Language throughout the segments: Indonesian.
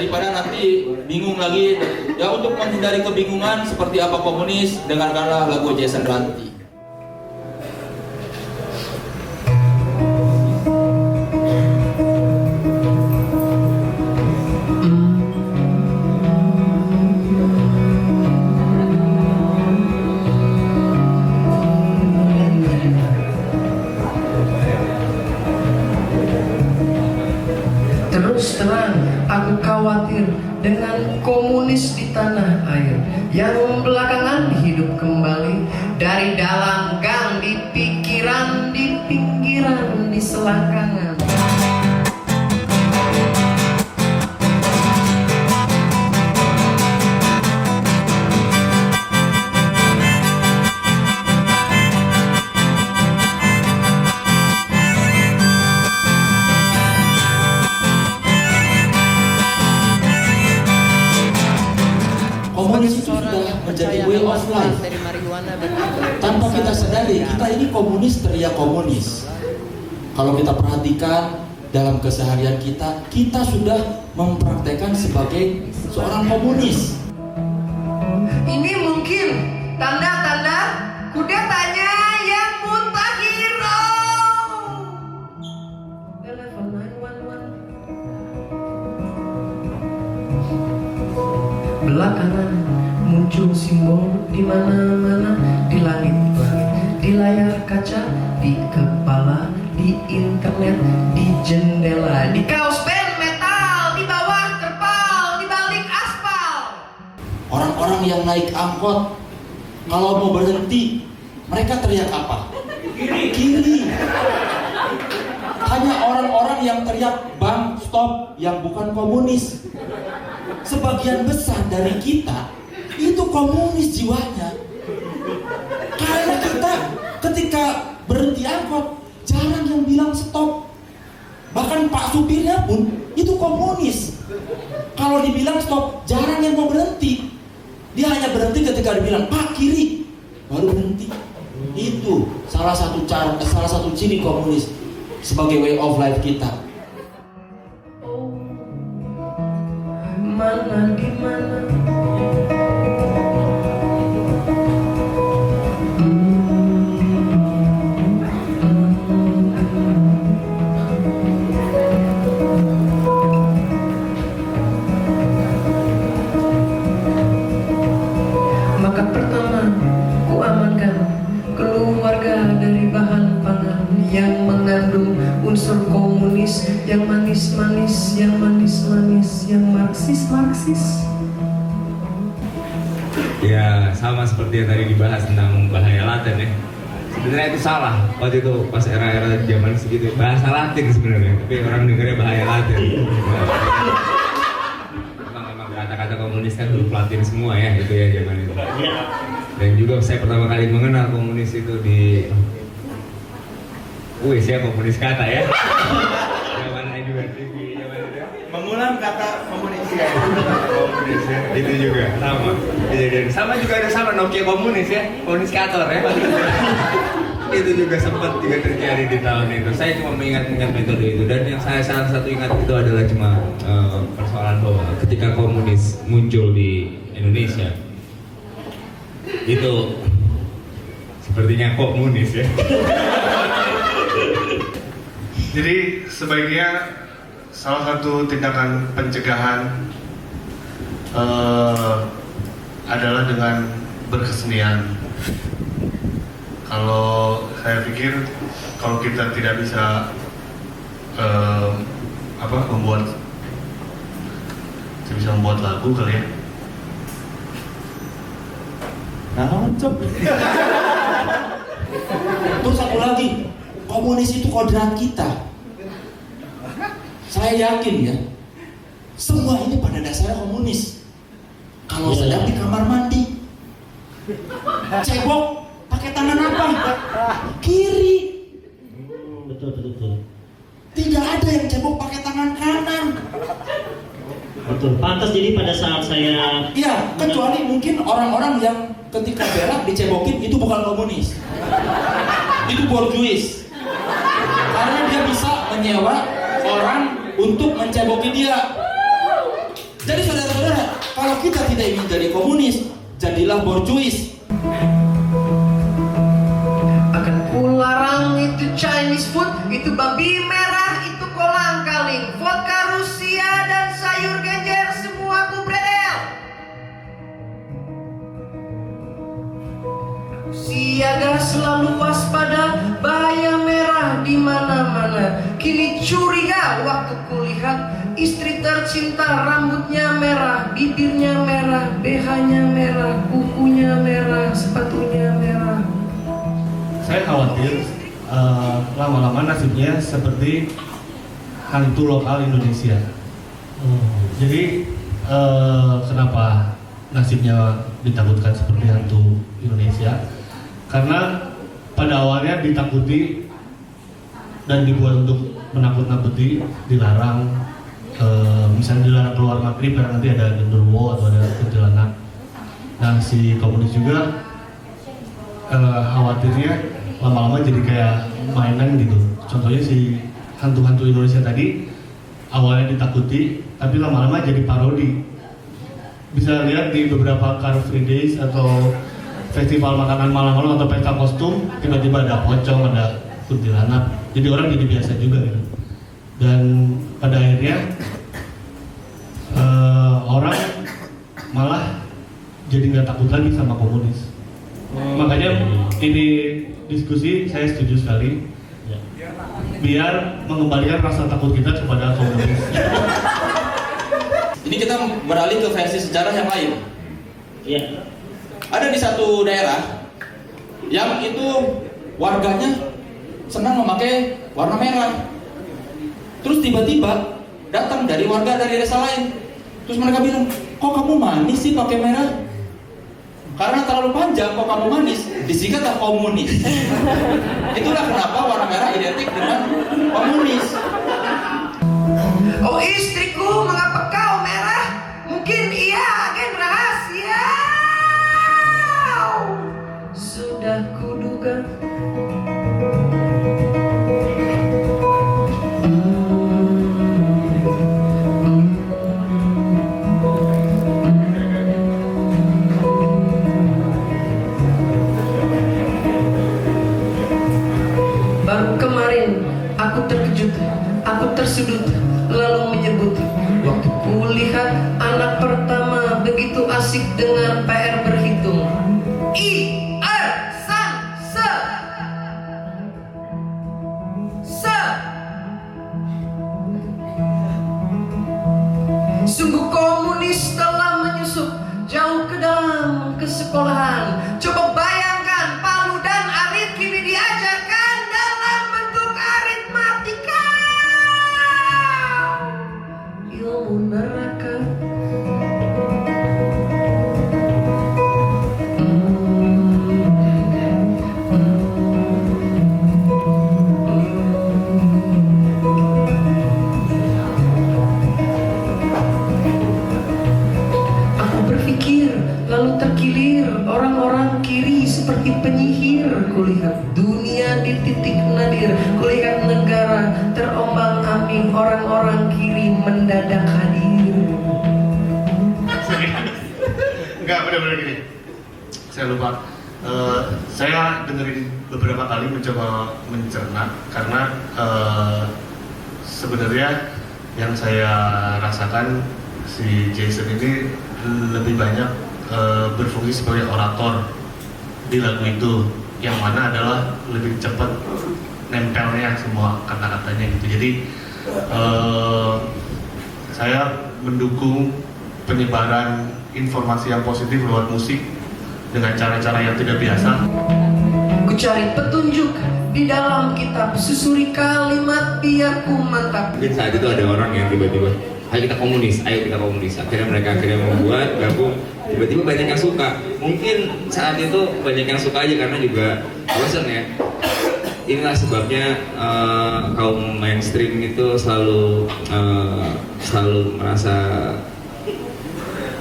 daripada nanti bingung lagi. Ya untuk menghindari kebingungan seperti apa komunis, dengarkanlah lagu Jason Ranti. Yang belakangan hidup kembali dari dalam gang di pikiran, di pinggiran, di selangkangan. Kita ini komunis teriak komunis. Kalau kita perhatikan dalam keseharian kita, kita sudah mempraktekkan sebagai seorang komunis. Ini mungkin tanda-tanda kudetanya yang mutakhiro. Telepon 911. Belakangan muncul simbol di mana-mana di di layar kaca, di kepala, di internet, di jendela, di kaos band metal, di bawah terpal, di balik aspal. Orang-orang yang naik angkot, kalau mau berhenti, mereka teriak apa? Kiri. Kiri. Hanya orang-orang yang teriak bang stop yang bukan komunis. Sebagian besar dari kita itu komunis jiwanya. Karena ketika berhenti angkot jarang yang bilang stop. Bahkan Pak supirnya pun itu komunis. Kalau dibilang stop, jarang yang mau berhenti. Dia hanya berhenti ketika dibilang Pak kiri, baru berhenti. Itu salah satu cara, salah satu ciri komunis sebagai way of life kita. Manis-manis, yang manis-manis, yang marxis-marxis. Ya sama seperti yang tadi dibahas tentang bahaya Latin ya. Sebenarnya itu salah waktu itu pas era-era zaman segitu bahasa Latin sebenarnya, tapi orang dengarnya bahaya Latin. Memang memang kata-kata komunis kan huruf Latin semua ya itu ya zaman itu. Dan juga saya pertama kali mengenal komunis itu di Wih, saya komunis kata ya. Zaman juga TV, zaman itu. Mengulang kata komunis ya. komunis ya itu juga sama. Kejadian sama juga ada sama Nokia komunis ya komunikator ya. Itu juga sempat juga terjadi di tahun itu. Saya cuma mengingat-ingat metode itu dan yang saya salah satu ingat itu adalah cuma eh, persoalan bahwa ketika komunis muncul di Indonesia itu sepertinya komunis ya. Jadi sebaiknya salah satu tindakan pencegahan eh, adalah dengan berkesenian. Kalau saya pikir kalau kita tidak bisa eh, apa membuat tidak bisa membuat lagu kali ya. Nah, cok. Terus satu lagi, komunis itu kodrat kita. Saya yakin ya, semua ini pada dasarnya komunis. Kalau sedang di kamar mandi, cebok pakai tangan apa? Kiri. betul betul betul Tidak ada yang cebok pakai tangan kanan. betul pantas jadi pada saat saya Iya, kecuali mungkin orang-orang yang ketika berak dicebokin itu bukan komunis. Itu borjuis. Karena dia bisa menyewa orang untuk menceboki dia. Jadi saudara-saudara, kalau kita tidak ingin jadi komunis, jadilah borjuis. Akan kularang itu Chinese food, itu babi merah, Siaga selalu waspada, bahaya merah di mana-mana. Kini curiga waktu kulihat istri tercinta rambutnya merah, bibirnya merah, BH-nya merah, kukunya merah, sepatunya merah. Saya khawatir eh, lama-lama nasibnya seperti hantu lokal Indonesia. Jadi eh, kenapa nasibnya ditakutkan seperti hantu Indonesia? Karena pada awalnya ditakuti dan dibuat untuk menakut-nakuti, dilarang, eh, misalnya dilarang keluar maghrib karena nanti ada genderuwo atau ada kuntilanak. Nah si komunis juga eh, khawatirnya lama-lama jadi kayak mainan gitu. Contohnya si hantu-hantu Indonesia tadi awalnya ditakuti, tapi lama-lama jadi parodi. Bisa lihat di beberapa Car Free Days atau festival makanan malam-malam atau pesta kostum, tiba-tiba ada pocong, ada kuntilanak. Jadi orang jadi biasa juga gitu. Dan pada akhirnya eh, orang malah jadi nggak takut lagi sama komunis. Makanya ini diskusi saya setuju sekali. Biar mengembalikan rasa takut kita kepada komunis. Ini kita beralih ke versi sejarah yang lain. Iya. Ada di satu daerah yang itu warganya senang memakai warna merah. Terus tiba-tiba datang dari warga dari desa lain. Terus mereka bilang, kok kamu manis sih pakai merah? Karena terlalu panjang, kok kamu manis? Disingkat tak komunis. Itulah kenapa warna merah identik dengan komunis. Oh istriku, mengapa kau merah? Mungkin Sudah kuduga. Baru kemarin aku terkejut, aku tersudut, lalu menyebut Waktu kulihat anak pertama begitu asik dengan PR jauh ke dalam kesekolahan Coba bayangkan mendadak hadir Enggak, benar-benar gini. Saya lupa. Eh, saya dengerin beberapa kali mencoba mencerna karena eh, sebenarnya yang saya rasakan si Jason ini lebih banyak eh, berfungsi sebagai orator di lagu itu yang mana adalah lebih cepat nempelnya semua kata-katanya gitu jadi saya mendukung penyebaran informasi yang positif lewat musik dengan cara-cara yang tidak biasa Ku cari petunjuk di dalam kitab Susuri kalimat biar ku mantap Mungkin saat itu ada orang yang tiba-tiba ayo kita komunis, ayo kita komunis. Akhirnya mereka akhirnya membuat gabung. Tiba-tiba banyak yang suka. Mungkin saat itu banyak yang suka aja karena juga bosan ya. Inilah sebabnya eh, kaum mainstream itu selalu eh, selalu merasa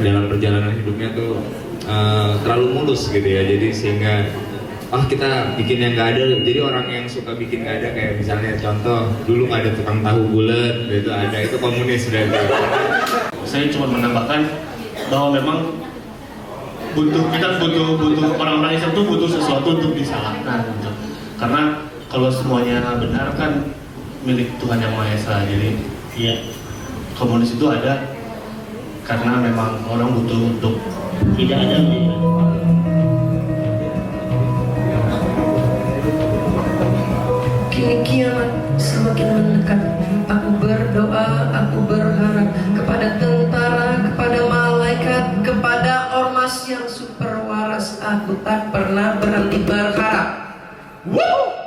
dalam perjalanan hidupnya tuh eh, terlalu mulus gitu ya. Jadi sehingga ah kita bikin yang nggak ada jadi orang yang suka bikin nggak ada kayak misalnya contoh dulu nggak ada tukang tahu bulat itu ada itu komunis itu saya cuma menambahkan bahwa memang butuh kita butuh butuh orang-orang Islam tuh butuh sesuatu untuk disalahkan gitu. Karena kalau semuanya benar kan milik Tuhan yang Maha Esa. Jadi Iya. komunis itu ada karena memang orang butuh untuk Tidak ada Kini kiamat semakin mendekat Aku berdoa, aku berharap Kepada tentara, kepada malaikat Kepada ormas yang super waras Aku tak pernah berhenti berharap Woo!